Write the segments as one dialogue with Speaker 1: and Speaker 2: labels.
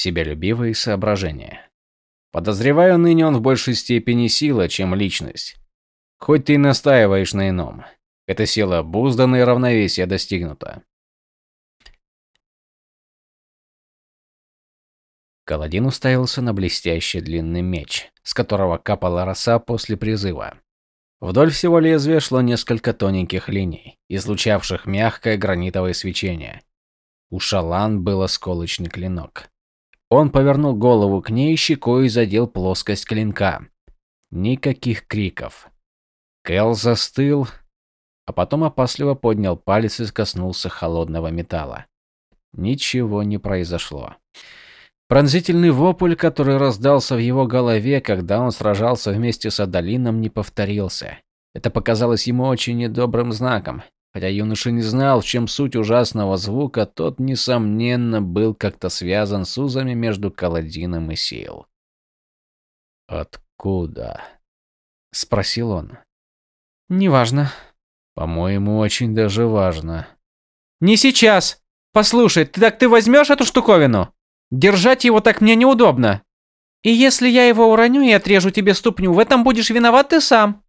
Speaker 1: Себялюбивые соображения. Подозреваю, ныне он в большей степени сила, чем личность. Хоть ты и настаиваешь на ином. Эта сила обуздана и равновесие достигнуто. Каладин уставился на блестящий длинный меч, с которого капала роса после призыва. Вдоль всего лезвия шло несколько тоненьких линий, излучавших мягкое гранитовое свечение. У Шалан был осколочный клинок. Он повернул голову к ней, щекой задел плоскость клинка. Никаких криков. Кэл застыл, а потом опасливо поднял палец и коснулся холодного металла. Ничего не произошло. Пронзительный вопль, который раздался в его голове, когда он сражался вместе с Адалином, не повторился. Это показалось ему очень недобрым знаком. Хотя юноша не знал, в чем суть ужасного звука, тот, несомненно, был как-то связан с узами между Каладином и Сил. «Откуда?» – спросил он.
Speaker 2: «Неважно».
Speaker 1: «По-моему, очень даже важно».
Speaker 2: «Не сейчас! Послушай, ты так ты возьмешь эту штуковину?» Держать его так мне неудобно. И если я его уроню и отрежу тебе ступню, в этом будешь виноват ты сам.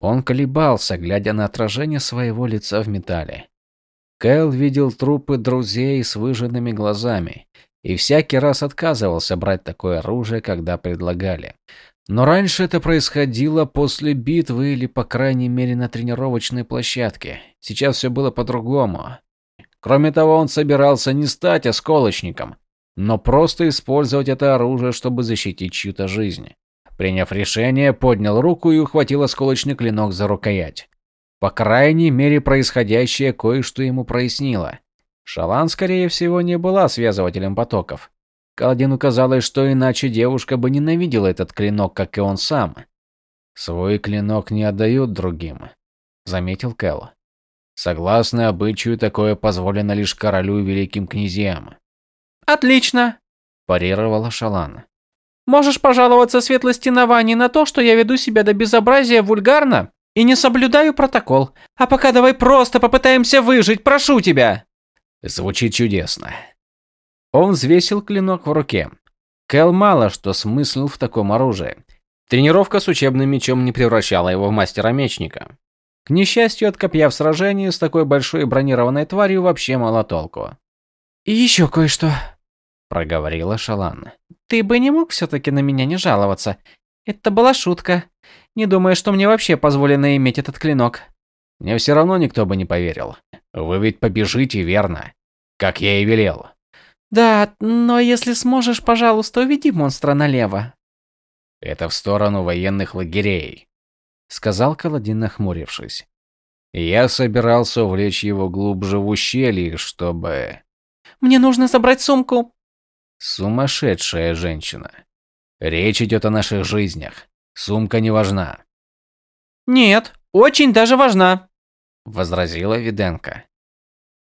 Speaker 1: Он колебался, глядя на отражение своего лица в металле. Кэл видел трупы друзей с выжженными глазами и всякий раз отказывался брать такое оружие, когда предлагали. Но раньше это происходило после битвы или, по крайней мере, на тренировочной площадке. Сейчас все было по-другому. Кроме того, он собирался не стать осколочником, но просто использовать это оружие, чтобы защитить чью-то жизнь. Приняв решение, поднял руку и ухватил осколочный клинок за рукоять. По крайней мере, происходящее кое-что ему прояснило. Шалан, скорее всего, не была связывателем потоков. Каладину казалось, что иначе девушка бы ненавидела этот клинок, как и он сам. «Свой клинок не отдают другим», — заметил Кэл. «Согласно обычаю, такое позволено лишь королю и великим князьям.
Speaker 2: «Отлично!» – парировала Шалан. «Можешь пожаловаться светлости Навани на то, что я веду себя до безобразия вульгарно и не соблюдаю протокол. А пока давай просто попытаемся выжить, прошу тебя!»
Speaker 1: Звучит чудесно. Он взвесил клинок в руке. Кэл мало что смыслил в таком оружии. Тренировка с учебным мечом не превращала его в мастера-мечника. К несчастью, от копья в сражении с такой большой бронированной тварью вообще мало толку.
Speaker 2: «И еще кое-что», –
Speaker 1: проговорила Шалан.
Speaker 2: «Ты бы не мог все-таки на меня не жаловаться. Это была шутка. Не думаю, что мне вообще позволено иметь этот клинок».
Speaker 1: «Мне все равно никто бы не поверил. Вы ведь побежите, верно? Как я и велел».
Speaker 2: «Да, но если сможешь, пожалуйста, уведи монстра налево».
Speaker 1: «Это в сторону военных лагерей», — сказал Каладин, нахмурившись. «Я собирался увлечь его глубже в ущелье, чтобы...»
Speaker 2: «Мне нужно забрать сумку»,
Speaker 1: Сумасшедшая женщина. Речь идет о наших жизнях. Сумка не важна.
Speaker 2: Нет, очень даже важна,
Speaker 1: возразила Виденко.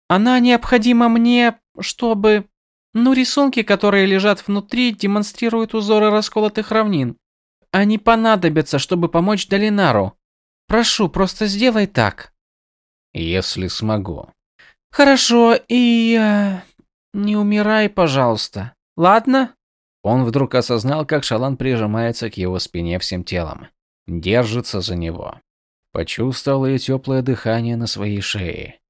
Speaker 2: Она необходима мне, чтобы... Ну, рисунки, которые лежат внутри, демонстрируют узоры расколотых равнин. Они понадобятся, чтобы помочь Долинару. Прошу, просто сделай так.
Speaker 1: Если смогу.
Speaker 2: Хорошо, и... Э, не умирай, пожалуйста. Ладно.
Speaker 1: Он вдруг осознал, как Шалан прижимается к его спине всем телом. Держится за него. Почувствовал ее теплое дыхание на своей шее.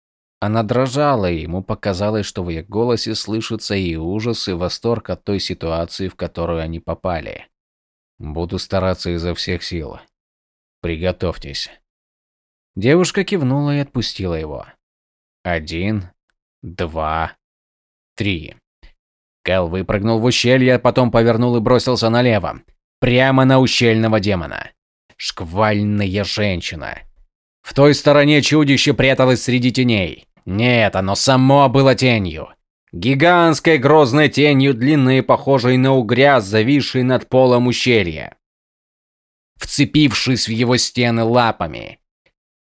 Speaker 1: Она дрожала, и ему показалось, что в ее голосе слышится и ужас, и восторг от той ситуации, в которую они попали. «Буду стараться изо всех сил. Приготовьтесь». Девушка кивнула и отпустила его. Один, два, три. Кэл выпрыгнул в ущелье, потом повернул и бросился налево. Прямо на ущельного демона. Шквальная женщина. В той стороне чудище пряталось среди теней. Нет, оно само было тенью. Гигантской грозной тенью, длинной похожей на угря, зависшей над полом ущелья. Вцепившись в его стены лапами.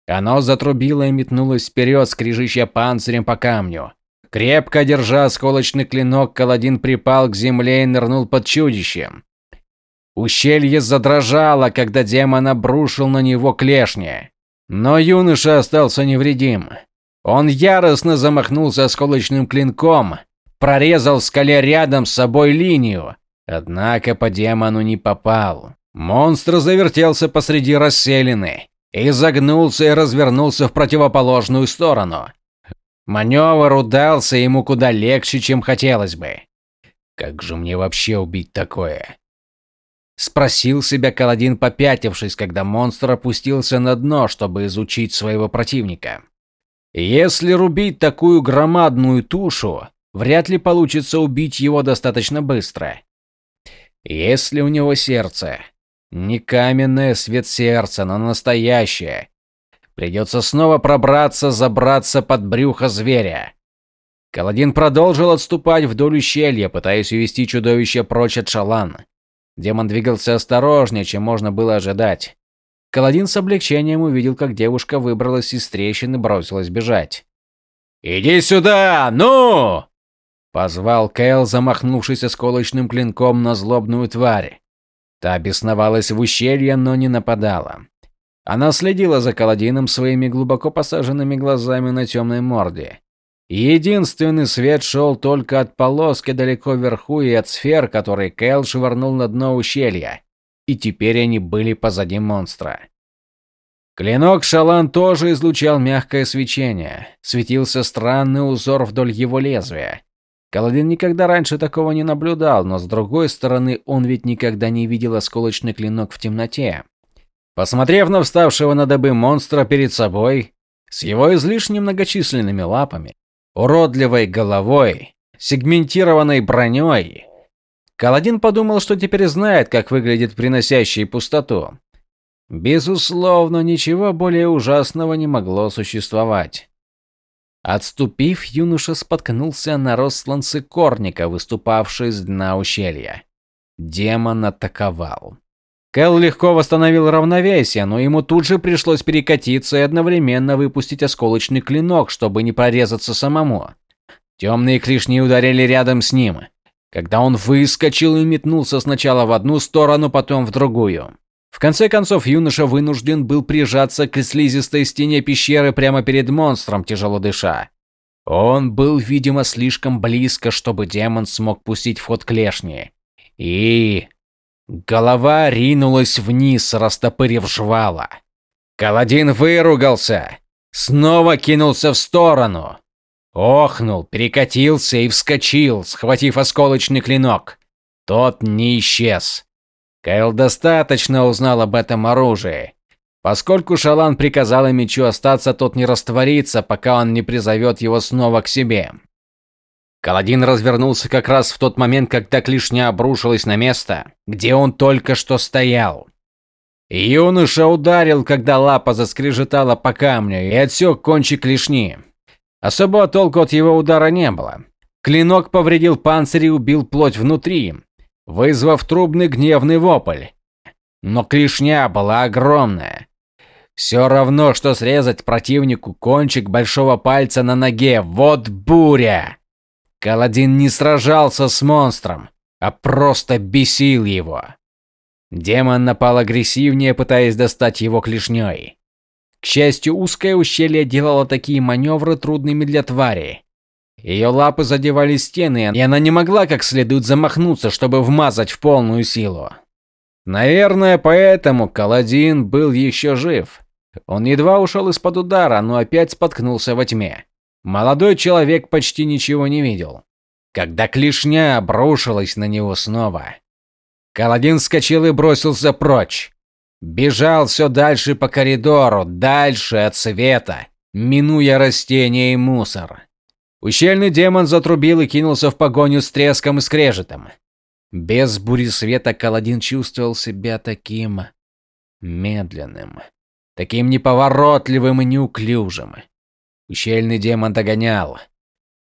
Speaker 1: Оно затрубило и метнулось вперед, скрежеща панцирем по камню. Крепко держа осколочный клинок, Каладин припал к земле и нырнул под чудищем. Ущелье задрожало, когда демон обрушил на него клешни. Но юноша остался невредим. Он яростно замахнулся осколочным клинком, прорезал в скале рядом с собой линию, однако по демону не попал. Монстр завертелся посреди расселины, изогнулся и развернулся в противоположную сторону. Маневр удался ему куда легче, чем хотелось бы. Как же мне вообще убить такое? Спросил себя Каладин, попятившись, когда монстр опустился на дно, чтобы изучить своего противника. Если рубить такую громадную тушу, вряд ли получится убить его достаточно быстро. Если у него сердце, не каменное свет сердца, но настоящее, Придется снова пробраться, забраться под брюхо зверя. Каладин продолжил отступать вдоль ущелья, пытаясь увести чудовище прочь от Шалан. Демон двигался осторожнее, чем можно было ожидать. Каладин с облегчением увидел, как девушка выбралась из трещины и бросилась бежать. «Иди сюда, ну!» Позвал Кэл, замахнувшись осколочным клинком на злобную тварь. Та бесновалась в ущелье, но не нападала. Она следила за Каладином своими глубоко посаженными глазами на темной морде. Единственный свет шел только от полоски далеко вверху и от сфер, которые Кэл швырнул на дно ущелья. И теперь они были позади монстра. Клинок Шалан тоже излучал мягкое свечение. Светился странный узор вдоль его лезвия. Каладин никогда раньше такого не наблюдал, но с другой стороны, он ведь никогда не видел осколочный клинок в темноте. Посмотрев на вставшего на дыбы монстра перед собой, с его излишне многочисленными лапами, уродливой головой, сегментированной броней, Каладин подумал, что теперь знает, как выглядит приносящий пустоту. Безусловно, ничего более ужасного не могло существовать. Отступив, юноша споткнулся на росланцы корника, выступавший с дна ущелья. Демон атаковал. Кэл легко восстановил равновесие, но ему тут же пришлось перекатиться и одновременно выпустить осколочный клинок, чтобы не прорезаться самому. Темные клешни ударили рядом с ним, когда он выскочил и метнулся сначала в одну сторону, потом в другую. В конце концов, юноша вынужден был прижаться к слизистой стене пещеры прямо перед монстром, тяжело дыша. Он был, видимо, слишком близко, чтобы демон смог пустить в ход клешни. И Голова ринулась вниз, растопырив жвала. Каладин выругался, снова кинулся в сторону. Охнул, перекатился и вскочил, схватив осколочный клинок. Тот не исчез. Кайл достаточно узнал об этом оружии. Поскольку Шалан приказал мечу остаться, тот не растворится, пока он не призовет его снова к себе. Каладин развернулся как раз в тот момент, когда клешня обрушилась на место, где он только что стоял. Юноша ударил, когда лапа заскрежетала по камню и отсек кончик клешни. Особого толку от его удара не было. Клинок повредил панцирь и убил плоть внутри, вызвав трубный гневный вопль. Но клешня была огромная. Все равно, что срезать противнику кончик большого пальца на ноге. Вот буря! Каладин не сражался с монстром, а просто бесил его. Демон напал агрессивнее, пытаясь достать его клешней. К счастью, узкое ущелье делало такие маневры трудными для твари. Ее лапы задевали стены, и она не могла как следует замахнуться, чтобы вмазать в полную силу. Наверное, поэтому Каладин был еще жив. Он едва ушел из-под удара, но опять споткнулся во тьме. Молодой человек почти ничего не видел. Когда клешня обрушилась на него снова, Каладин вскочил и бросился прочь. Бежал все дальше по коридору, дальше от света, минуя растения и мусор. Ущельный демон затрубил и кинулся в погоню с треском и скрежетом. Без бури света Каладин чувствовал себя таким медленным, таким неповоротливым и неуклюжим. Ущельный демон догонял.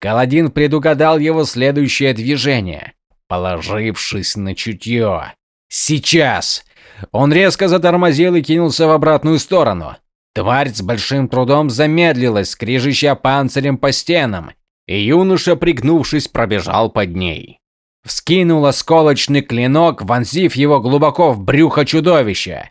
Speaker 1: Каладин предугадал его следующее движение, положившись на чутье. Сейчас! Он резко затормозил и кинулся в обратную сторону. Тварь с большим трудом замедлилась, скрежеща панцирем по стенам, и юноша, пригнувшись, пробежал под ней. Вскинул осколочный клинок, вонзив его глубоко в брюхо чудовища.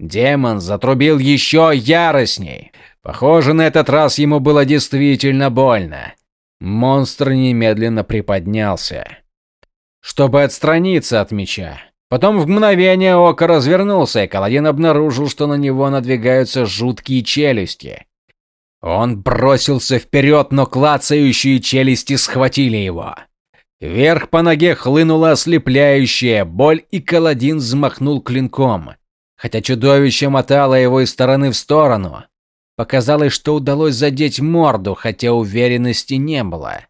Speaker 1: Демон затрубил еще яростней. Похоже, на этот раз ему было действительно больно. Монстр немедленно приподнялся, чтобы отстраниться от меча. Потом в мгновение ока развернулся, и Каладин обнаружил, что на него надвигаются жуткие челюсти. Он бросился вперед, но клацающие челюсти схватили его. Вверх по ноге хлынула ослепляющая боль, и Каладин взмахнул клинком. Хотя чудовище мотало его из стороны в сторону. Показалось, что удалось задеть морду, хотя уверенности не было.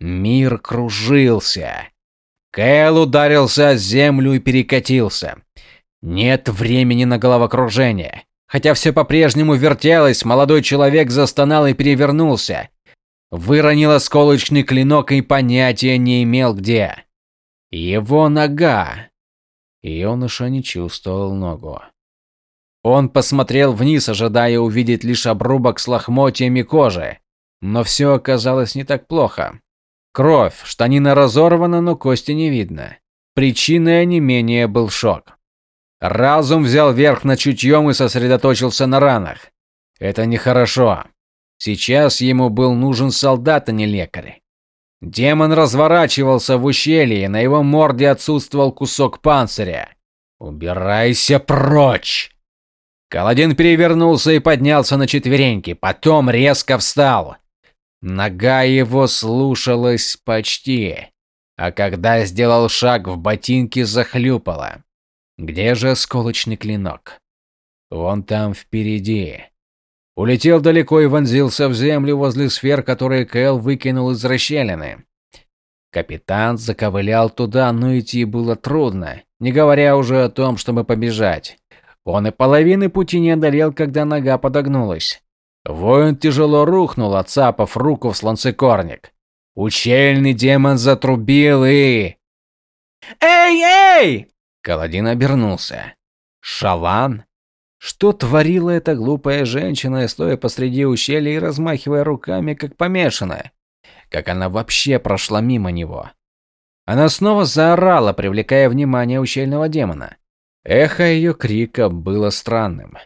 Speaker 1: Мир кружился. Кэл ударился о землю и перекатился. Нет времени на головокружение. Хотя все по-прежнему вертелось, молодой человек застонал и перевернулся. Выронил осколочный клинок и понятия не имел где. Его нога. Юноша не чувствовал ногу. Он посмотрел вниз, ожидая увидеть лишь обрубок с лохмотьями кожи. Но все оказалось не так плохо. Кровь, штанина разорвана, но кости не видно. Причиной не менее был шок. Разум взял верх над чутьем и сосредоточился на ранах. Это нехорошо. Сейчас ему был нужен солдат, а не лекарь. Демон разворачивался в ущелье, на его морде отсутствовал кусок панциря. «Убирайся прочь!» Каладин перевернулся и поднялся на четвереньки, потом резко встал. Нога его слушалась почти, а когда сделал шаг в ботинке захлюпала. Где же осколочный клинок? Вон там впереди. Улетел далеко и вонзился в землю возле сфер, которые Кэл выкинул из расщелины. Капитан заковылял туда, но идти было трудно, не говоря уже о том, чтобы побежать. Он и половины пути не одолел, когда нога подогнулась. Воин тяжело рухнул, отцапав руку в слонцекорник. Учельный демон затрубил и... «Эй, эй!» Каладин обернулся. «Шалан?» Что творила эта глупая женщина, стоя посреди ущелья и размахивая руками, как помешанная? Как она вообще прошла мимо него? Она снова заорала, привлекая внимание ущельного демона. Эхо ее крика было странным.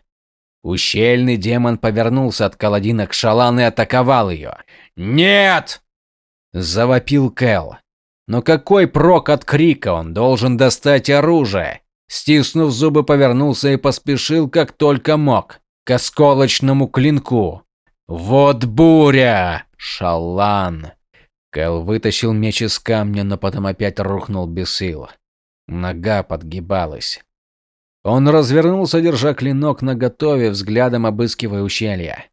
Speaker 1: Ущельный демон повернулся от Каладина к Шалан и атаковал ее. «Нет!» – завопил Кэл. Но какой прок от крика? Он должен достать оружие. Стиснув зубы, повернулся и поспешил, как только мог, к осколочному клинку. «Вот буря! Шалан!» Кэл вытащил меч из камня, но потом опять рухнул без сил. Нога подгибалась. Он развернулся, держа клинок наготове, взглядом обыскивая ущелье.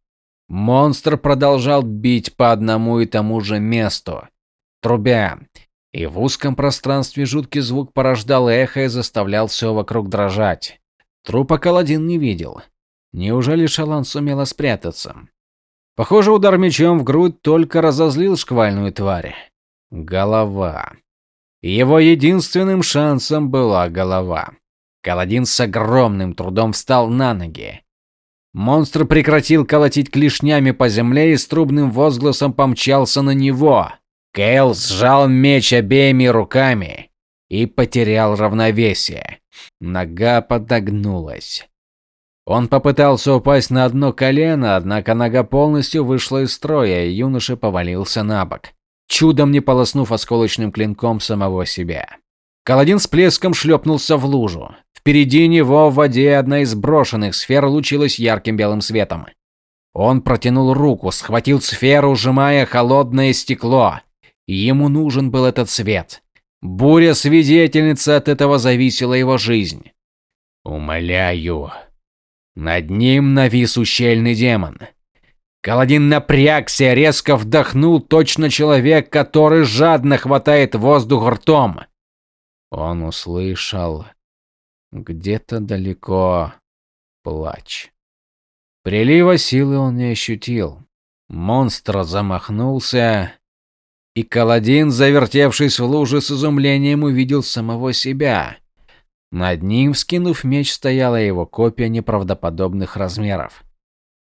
Speaker 1: Монстр продолжал бить по одному и тому же месту, трубя, и в узком пространстве жуткий звук порождал эхо и заставлял все вокруг дрожать. Трупа Каладин не видел. Неужели Шалан сумела спрятаться? Похоже, удар мечом в грудь только разозлил шквальную тварь. Голова. Его единственным шансом была голова. Каладин с огромным трудом встал на ноги. Монстр прекратил колотить клешнями по земле и с трубным возгласом помчался на него. Кейл сжал меч обеими руками и потерял равновесие. Нога подогнулась. Он попытался упасть на одно колено, однако нога полностью вышла из строя, и юноша повалился на бок, чудом не полоснув осколочным клинком самого себя. Каладин с плеском шлепнулся в лужу. Впереди него в воде одна из брошенных сфер лучилась ярким белым светом. Он протянул руку, схватил сферу, сжимая холодное стекло, Ему нужен был этот свет. Буря свидетельница, от этого зависела его жизнь. Умоляю. Над ним навис ущельный демон. Каладин напрягся, резко вдохнул, точно человек, который жадно хватает воздух ртом. Он услышал где-то далеко плач. Прилива силы он не ощутил. Монстр замахнулся, и Каладин, завертевшись в луже с изумлением, увидел самого себя. Над ним, вскинув меч, стояла его копия неправдоподобных размеров.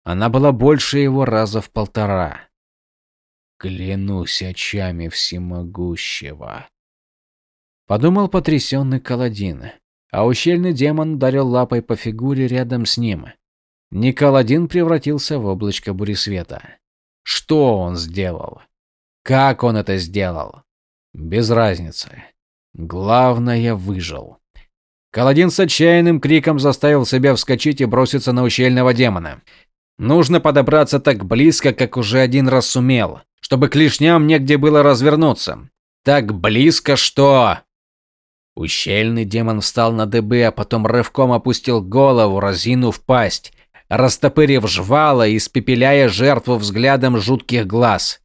Speaker 1: Она была больше его раза в полтора. «Клянусь очами всемогущего», — подумал потрясенный Каладин, а ущельный демон ударил лапой по фигуре рядом с ним. Николадин превратился в облачко буресвета. Что он сделал? Как он это сделал? Без разницы. Главное, выжил. Каладин с отчаянным криком заставил себя вскочить и броситься на ущельного демона. Нужно подобраться так близко, как уже один раз сумел, чтобы клешням негде было развернуться. Так близко, что... Ущельный демон встал на дыбы, а потом рывком опустил голову, разинув пасть, растопырив жвала и испепеляя жертву взглядом жутких глаз.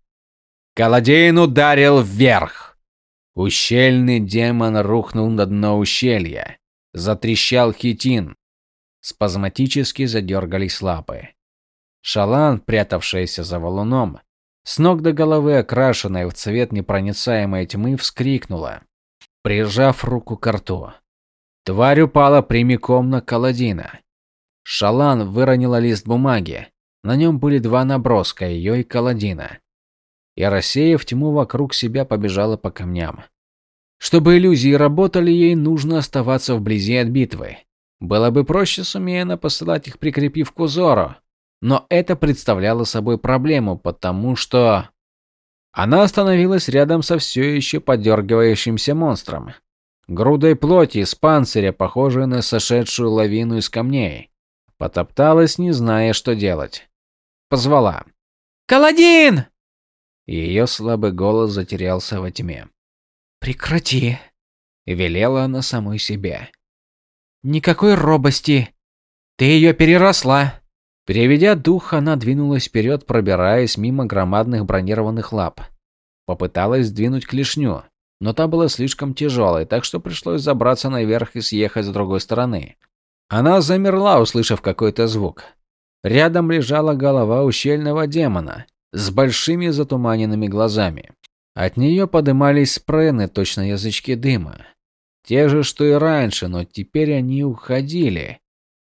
Speaker 1: Каладейн ударил вверх. Ущельный демон рухнул на дно ущелья. Затрещал хитин. Спазматически задергались лапы. Шалан, прятавшаяся за валуном, с ног до головы окрашенная в цвет непроницаемой тьмы, вскрикнула прижав руку к рту. Тварь упала прямиком на Каладина. Шалан выронила лист бумаги. На нем были два наброска, ее и Каладина. И, рассеяв тьму вокруг себя, побежала по камням. Чтобы иллюзии работали, ей нужно оставаться вблизи от битвы. Было бы проще, сумея она посылать их, прикрепив к узору. Но это представляло собой проблему, потому что... Она остановилась рядом со все еще подергивающимся монстром. Грудой плоти из панциря, похожей на сошедшую лавину из камней. Потопталась, не зная, что делать. Позвала.
Speaker 2: «Каладин!»
Speaker 1: Ее слабый голос затерялся во тьме.
Speaker 2: «Прекрати!»
Speaker 1: – велела она самой себе.
Speaker 2: «Никакой робости! Ты ее переросла!»
Speaker 1: Переведя дух, она двинулась вперед, пробираясь мимо громадных бронированных лап. Попыталась сдвинуть клешню, но та была слишком тяжелой, так что пришлось забраться наверх и съехать с другой стороны. Она замерла, услышав какой-то звук. Рядом лежала голова ущельного демона с большими затуманенными глазами. От нее подымались спрены, точно язычки дыма. Те же, что и раньше, но теперь они уходили,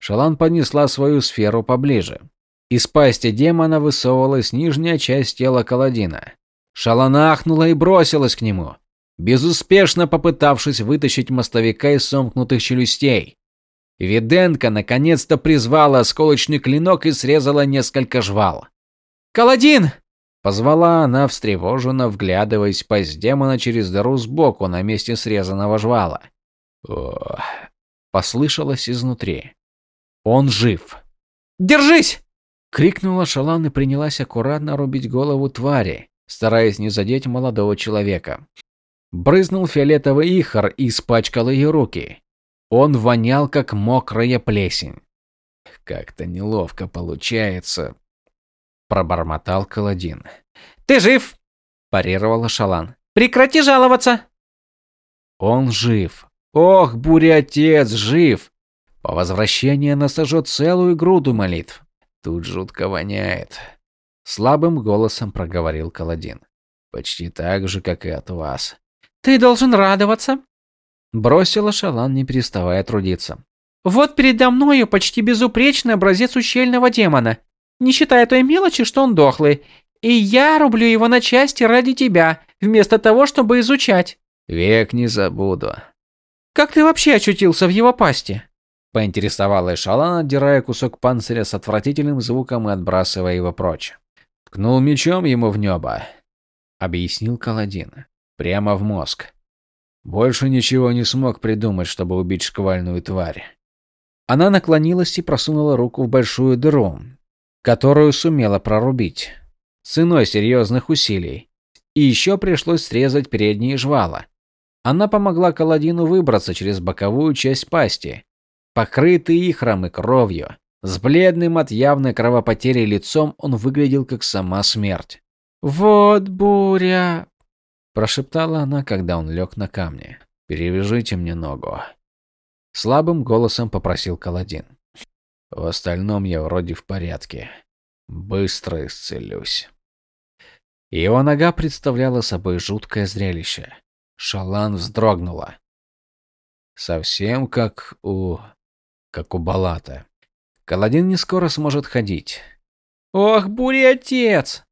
Speaker 1: Шалан поднесла свою сферу поближе. Из пасти демона высовывалась нижняя часть тела Каладина. Шалан ахнула и бросилась к нему, безуспешно попытавшись вытащить мостовика из сомкнутых челюстей. Виденко наконец-то призвала осколочный клинок и срезала несколько жвал.
Speaker 2: «Каладин!»
Speaker 1: – позвала она, встревоженно вглядываясь в пасть демона через дыру сбоку на месте срезанного жвала. О, послышалось изнутри. Он жив.
Speaker 2: «Держись!»
Speaker 1: — крикнула Шалан и принялась аккуратно рубить голову твари, стараясь не задеть молодого человека. Брызнул фиолетовый ихор и испачкал ее руки. Он вонял, как мокрая плесень. «Как-то неловко получается», — пробормотал Каладин.
Speaker 2: «Ты жив!» – парировала Шалан. «Прекрати жаловаться!»
Speaker 1: «Он жив! Ох, буря-отец, жив! По возвращении сожжет целую груду молитв. Тут жутко воняет. Слабым голосом проговорил Каладин. Почти так же, как и от вас.
Speaker 2: Ты должен радоваться.
Speaker 1: Бросила Шалан, не переставая трудиться.
Speaker 2: Вот передо мною почти безупречный образец ущельного демона. Не считая той мелочи, что он дохлый. И я рублю его на части ради тебя, вместо того, чтобы изучать.
Speaker 1: Век не забуду.
Speaker 2: Как ты вообще очутился в его пасти?
Speaker 1: Поинтересовалась Шалан, отдирая кусок панциря с отвратительным звуком и отбрасывая его прочь. Ткнул мечом ему в небо. Объяснил Каладин. Прямо в мозг. Больше ничего не смог придумать, чтобы убить шквальную тварь. Она наклонилась и просунула руку в большую дыру, которую сумела прорубить. Ценой серьезных усилий. И еще пришлось срезать передние жвала. Она помогла Каладину выбраться через боковую часть пасти, Покрытый ихром и кровью, с бледным от явной кровопотери лицом он выглядел как сама смерть.
Speaker 2: «Вот буря!»
Speaker 1: – прошептала она, когда он лег на камни. «Перевяжите мне ногу». Слабым голосом попросил Каладин. В остальном я вроде в порядке. Быстро исцелюсь. Его нога представляла собой жуткое зрелище. Шалан вздрогнула. Совсем как у как у Балата. Каладин не скоро сможет ходить.
Speaker 2: «Ох, буря-отец!»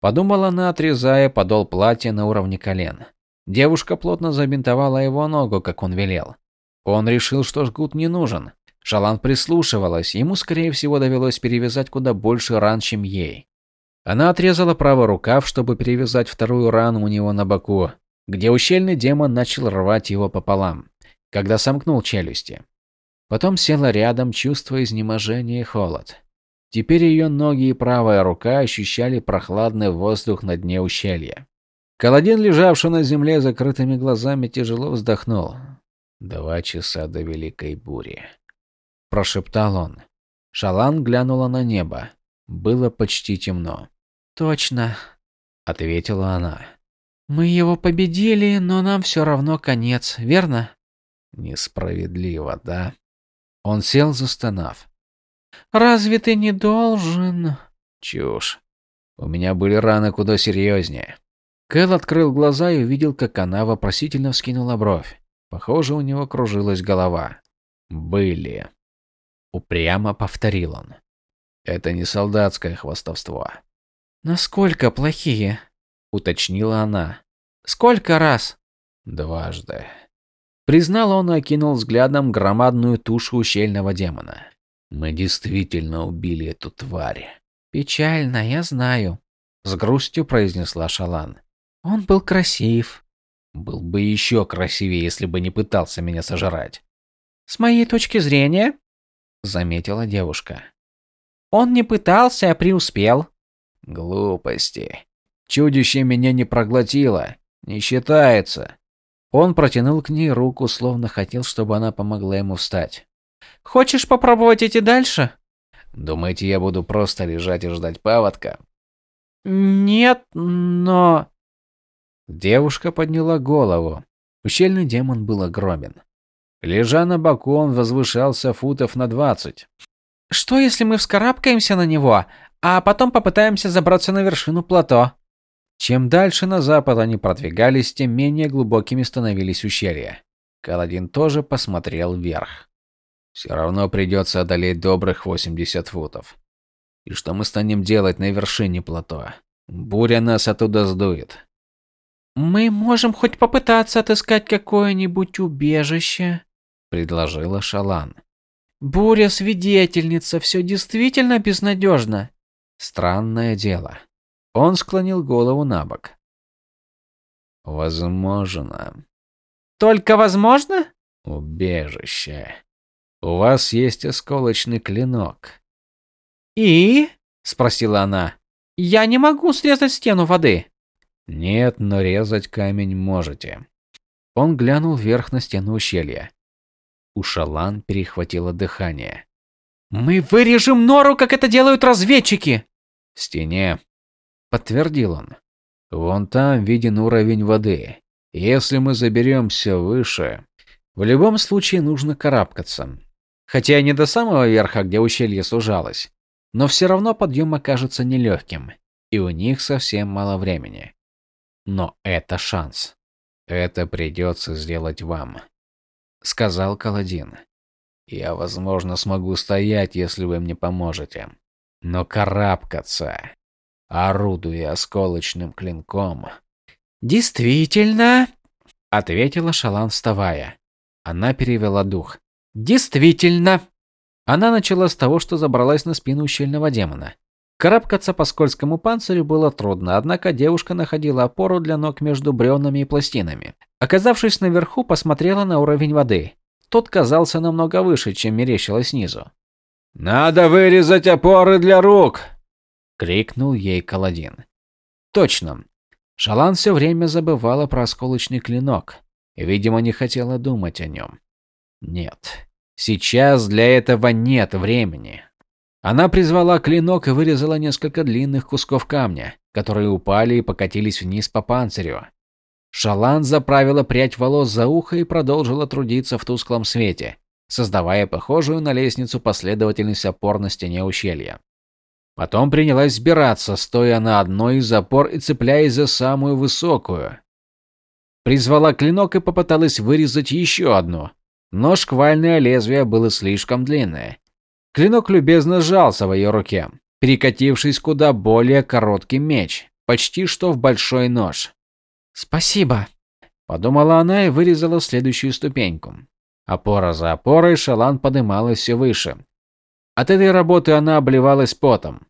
Speaker 1: Подумала она, отрезая подол платья на уровне колен. Девушка плотно забинтовала его ногу, как он велел. Он решил, что жгут не нужен. Шалан прислушивалась, ему, скорее всего, довелось перевязать куда больше ран, чем ей. Она отрезала правый рукав, чтобы перевязать вторую рану у него на боку, где ущельный демон начал рвать его пополам, когда сомкнул челюсти. Потом села рядом, чувствуя изнеможение и холод. Теперь ее ноги и правая рука ощущали прохладный воздух на дне ущелья. Каладин, лежавший на земле закрытыми глазами, тяжело вздохнул. «Два часа до Великой Бури», – прошептал он. Шалан глянула на небо. Было почти темно.
Speaker 2: «Точно», –
Speaker 1: ответила она.
Speaker 2: «Мы его победили, но нам все равно конец, верно?»
Speaker 1: «Несправедливо, да?» Он сел, застонав.
Speaker 2: «Разве ты не должен?»
Speaker 1: «Чушь. У меня были раны куда серьезнее». Кэл открыл глаза и увидел, как она вопросительно вскинула бровь. Похоже, у него кружилась голова. «Были». Упрямо повторил он. «Это не солдатское хвастовство».
Speaker 2: «Насколько плохие?»
Speaker 1: Уточнила она.
Speaker 2: «Сколько раз?»
Speaker 1: «Дважды». Признал он и окинул взглядом громадную тушу ущельного демона. Мы действительно убили эту тварь.
Speaker 2: Печально, я знаю.
Speaker 1: С грустью произнесла Шалан.
Speaker 2: Он был красив.
Speaker 1: Был бы еще красивее, если бы не пытался меня сожрать.
Speaker 2: С моей точки зрения, заметила девушка. Он не пытался, а преуспел.
Speaker 1: Глупости. Чудище меня не проглотило. Не считается. Он протянул к ней руку, словно хотел, чтобы она помогла ему встать.
Speaker 2: «Хочешь попробовать идти дальше?»
Speaker 1: «Думаете, я буду просто лежать и ждать паводка?»
Speaker 2: «Нет, но...»
Speaker 1: Девушка подняла голову. Ущельный демон был огромен. Лежа на боку, он возвышался футов на двадцать.
Speaker 2: «Что, если мы вскарабкаемся на него, а потом попытаемся забраться на вершину плато?»
Speaker 1: Чем дальше на запад они продвигались, тем менее глубокими становились ущелья. Каладин тоже посмотрел вверх. Все равно придется одолеть добрых 80 футов. И что мы станем делать на вершине плато? Буря нас оттуда сдует.
Speaker 2: Мы можем хоть попытаться отыскать какое-нибудь убежище, предложила Шалан. Буря свидетельница, все действительно безнадежно.
Speaker 1: Странное дело. Он склонил голову на бок. Возможно.
Speaker 2: Только возможно?
Speaker 1: Убежище. У вас есть осколочный клинок.
Speaker 2: И? спросила она. Я не могу срезать стену воды.
Speaker 1: Нет, но резать камень можете. Он глянул вверх на стену ущелья. У Шалан перехватило дыхание.
Speaker 2: Мы вырежем нору, как это делают разведчики.
Speaker 1: В стене подтвердил он. Вон там виден уровень воды. Если мы заберемся выше, в любом случае нужно карабкаться. Хотя не до самого верха, где ущелье сужалось, но все равно подъем окажется нелегким, и у них совсем мало времени. Но это шанс. Это придется сделать вам, сказал Каладин. Я, возможно, смогу стоять, если вы мне поможете. Но карабкаться орудуя осколочным клинком.
Speaker 2: «Действительно», —
Speaker 1: ответила Шалан, вставая. Она перевела дух.
Speaker 2: «Действительно».
Speaker 1: Она начала с того, что забралась на спину ущельного демона. Карабкаться по скользкому панцирю было трудно, однако девушка находила опору для ног между бревнами и пластинами. Оказавшись наверху, посмотрела на уровень воды. Тот казался намного выше, чем мерещилось снизу. «Надо вырезать опоры для рук!» крикнул ей Каладин. Точно. Шалан все время забывала про осколочный клинок. Видимо, не хотела думать о нем. Нет. Сейчас для этого нет времени. Она призвала клинок и вырезала несколько длинных кусков камня, которые упали и покатились вниз по панцирю. Шалан заправила прядь волос за ухо и продолжила трудиться в тусклом свете, создавая похожую на лестницу последовательность опор на стене ущелья. Потом принялась сбираться, стоя на одной из опор и цепляясь за самую высокую. Призвала клинок и попыталась вырезать еще одну, но шквальное лезвие было слишком длинное. Клинок любезно сжался в ее руке, перекатившись куда более короткий меч, почти что в большой нож.
Speaker 2: «Спасибо», –
Speaker 1: подумала она и вырезала следующую ступеньку. Опора за опорой Шалан подымалась все выше. От этой работы она обливалась потом.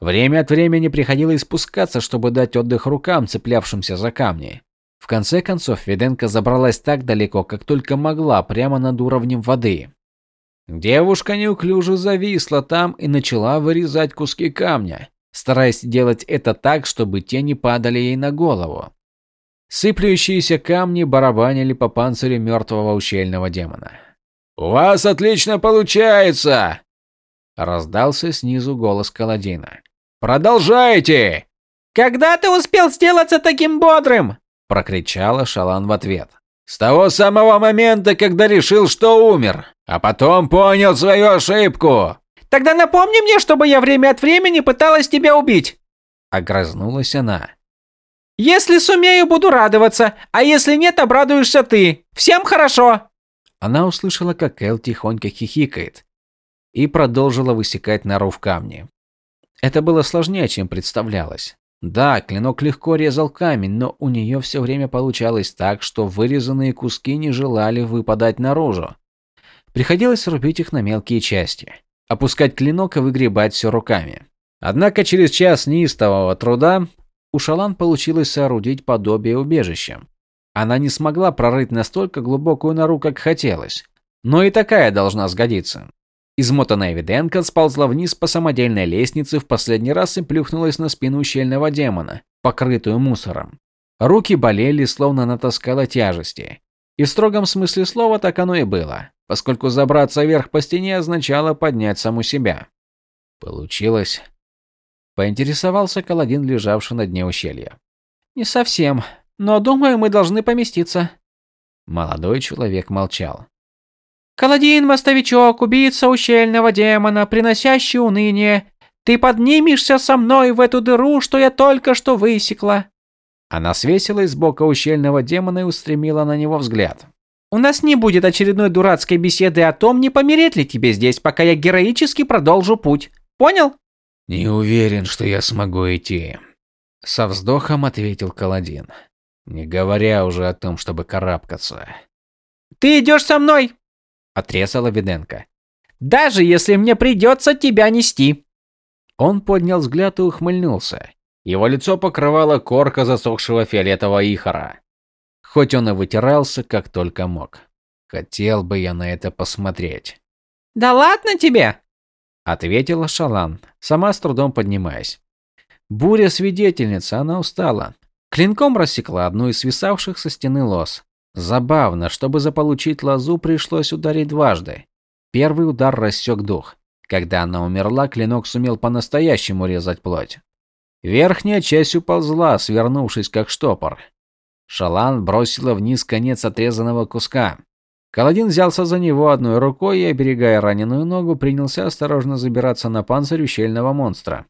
Speaker 1: Время от времени приходилось спускаться, чтобы дать отдых рукам, цеплявшимся за камни. В конце концов, Виденко забралась так далеко, как только могла, прямо над уровнем воды. Девушка неуклюже зависла там и начала вырезать куски камня, стараясь делать это так, чтобы те не падали ей на голову. Сыплющиеся камни барабанили по панцирю мертвого ущельного демона. «У вас отлично получается!» Раздался снизу голос Каладина. «Продолжайте!»
Speaker 2: «Когда ты успел сделаться таким бодрым?»
Speaker 1: Прокричала Шалан в ответ. «С того самого момента, когда решил, что умер, а потом понял свою ошибку!»
Speaker 2: «Тогда напомни мне, чтобы я время от времени пыталась тебя убить!»
Speaker 1: Огрызнулась она.
Speaker 2: Если сумею, буду радоваться, а если нет, обрадуешься ты. Всем хорошо!»
Speaker 1: Она услышала, как Эл тихонько хихикает, и продолжила высекать нору в камне. Это было сложнее, чем представлялось. Да, клинок легко резал камень, но у нее все время получалось так, что вырезанные куски не желали выпадать наружу. Приходилось рубить их на мелкие части, опускать клинок и выгребать все руками. Однако через час неистового труда у Шалан получилось соорудить подобие убежища. Она не смогла прорыть настолько глубокую нору, как хотелось. Но и такая должна сгодиться. Измотанная Виденко сползла вниз по самодельной лестнице в последний раз и плюхнулась на спину щельного демона, покрытую мусором. Руки болели, словно натаскала тяжести. И в строгом смысле слова так оно и было, поскольку забраться вверх по стене означало поднять саму себя. Получилось Поинтересовался Каладин, лежавший на дне ущелья.
Speaker 2: «Не совсем, но думаю, мы должны поместиться».
Speaker 1: Молодой человек молчал.
Speaker 2: «Каладин, мостовичок, убийца ущельного демона, приносящий уныние, ты поднимешься со мной в эту дыру, что я только что высекла».
Speaker 1: Она свесилась с бока ущельного демона и устремила на него взгляд.
Speaker 2: «У нас не будет очередной дурацкой беседы о том, не помереть ли тебе здесь, пока я героически продолжу путь. Понял?»
Speaker 1: «Не уверен, что я смогу идти», — со вздохом ответил Каладин, не говоря уже о том, чтобы карабкаться.
Speaker 2: «Ты идешь со мной!»
Speaker 1: — отрезала Виденко.
Speaker 2: «Даже если мне придется тебя нести!»
Speaker 1: Он поднял взгляд и ухмыльнулся. Его лицо покрывало корка засохшего фиолетового ихора. Хоть он и вытирался, как только мог. Хотел бы я на это посмотреть.
Speaker 2: «Да ладно тебе!»
Speaker 1: ответила Шалан, сама с трудом поднимаясь. Буря свидетельница, она устала. Клинком рассекла одну из свисавших со стены лос. Забавно, чтобы заполучить лозу, пришлось ударить дважды. Первый удар рассек дух. Когда она умерла, клинок сумел по-настоящему резать плоть. Верхняя часть уползла, свернувшись как штопор. Шалан бросила вниз конец отрезанного куска. Каладин взялся за него одной рукой и, оберегая раненую ногу, принялся осторожно забираться на панцирь ущельного монстра.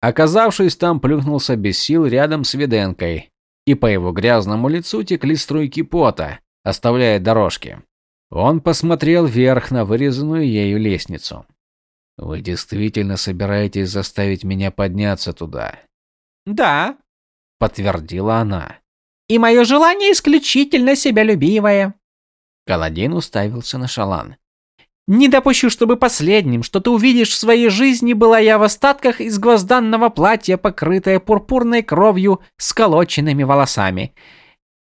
Speaker 1: Оказавшись там, плюхнулся без сил рядом с Виденкой, и по его грязному лицу текли струйки пота, оставляя дорожки. Он посмотрел вверх на вырезанную ею лестницу. «Вы действительно собираетесь заставить меня подняться туда?»
Speaker 2: «Да», —
Speaker 1: подтвердила она.
Speaker 2: «И мое желание исключительно себялюбивое».
Speaker 1: Каладин уставился на Шалан.
Speaker 2: «Не допущу, чтобы последним, что ты увидишь в своей жизни, была я в остатках из гвозданного платья, покрытая пурпурной кровью, сколоченными волосами.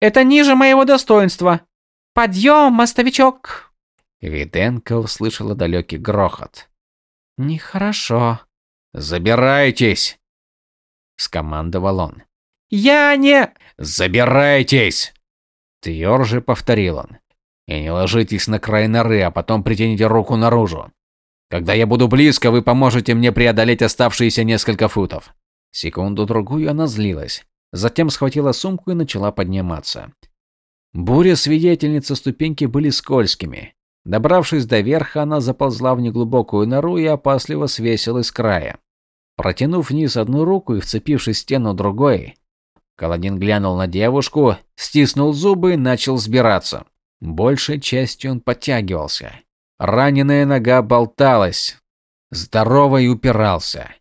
Speaker 2: Это ниже моего достоинства. Подъем, мостовичок!»
Speaker 1: Виденко услышала далекий грохот.
Speaker 2: «Нехорошо».
Speaker 1: «Забирайтесь!» — скомандовал он.
Speaker 2: «Я не...»
Speaker 1: «Забирайтесь!» Тверже повторил он. И не ложитесь на край норы, а потом притяните руку наружу. Когда я буду близко, вы поможете мне преодолеть оставшиеся несколько футов. Секунду-другую она злилась. Затем схватила сумку и начала подниматься. Буря свидетельницы ступеньки были скользкими. Добравшись до верха, она заползла в неглубокую нору и опасливо свесилась с края. Протянув вниз одну руку и вцепившись в стену другой, Каладин глянул на девушку, стиснул зубы и начал сбираться. Большей частью он подтягивался. Раненая нога болталась. Здоровый упирался.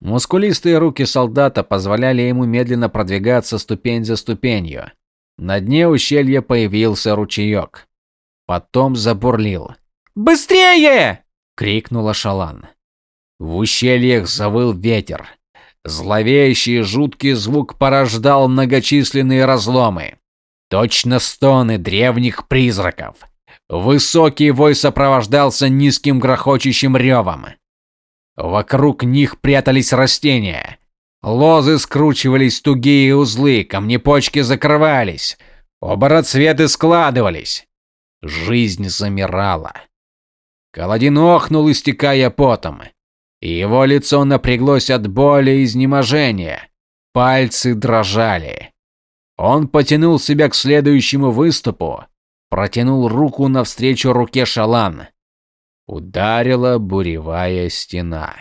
Speaker 1: Мускулистые руки солдата позволяли ему медленно продвигаться ступень за ступенью. На дне ущелья появился ручеек. Потом забурлил.
Speaker 2: «Быстрее!»
Speaker 1: – крикнула Шалан. В ущельях завыл ветер. Зловещий жуткий звук порождал многочисленные разломы. Точно стоны древних призраков. Высокий вой сопровождался низким грохочущим ревом. Вокруг них прятались растения. Лозы скручивались в тугие узлы, камнепочки закрывались. Оба складывались. Жизнь замирала. Каладин охнул, истекая потом. Его лицо напряглось от боли и изнеможения. Пальцы дрожали. Он потянул себя к следующему выступу, протянул руку навстречу руке Шалан. Ударила буревая стена.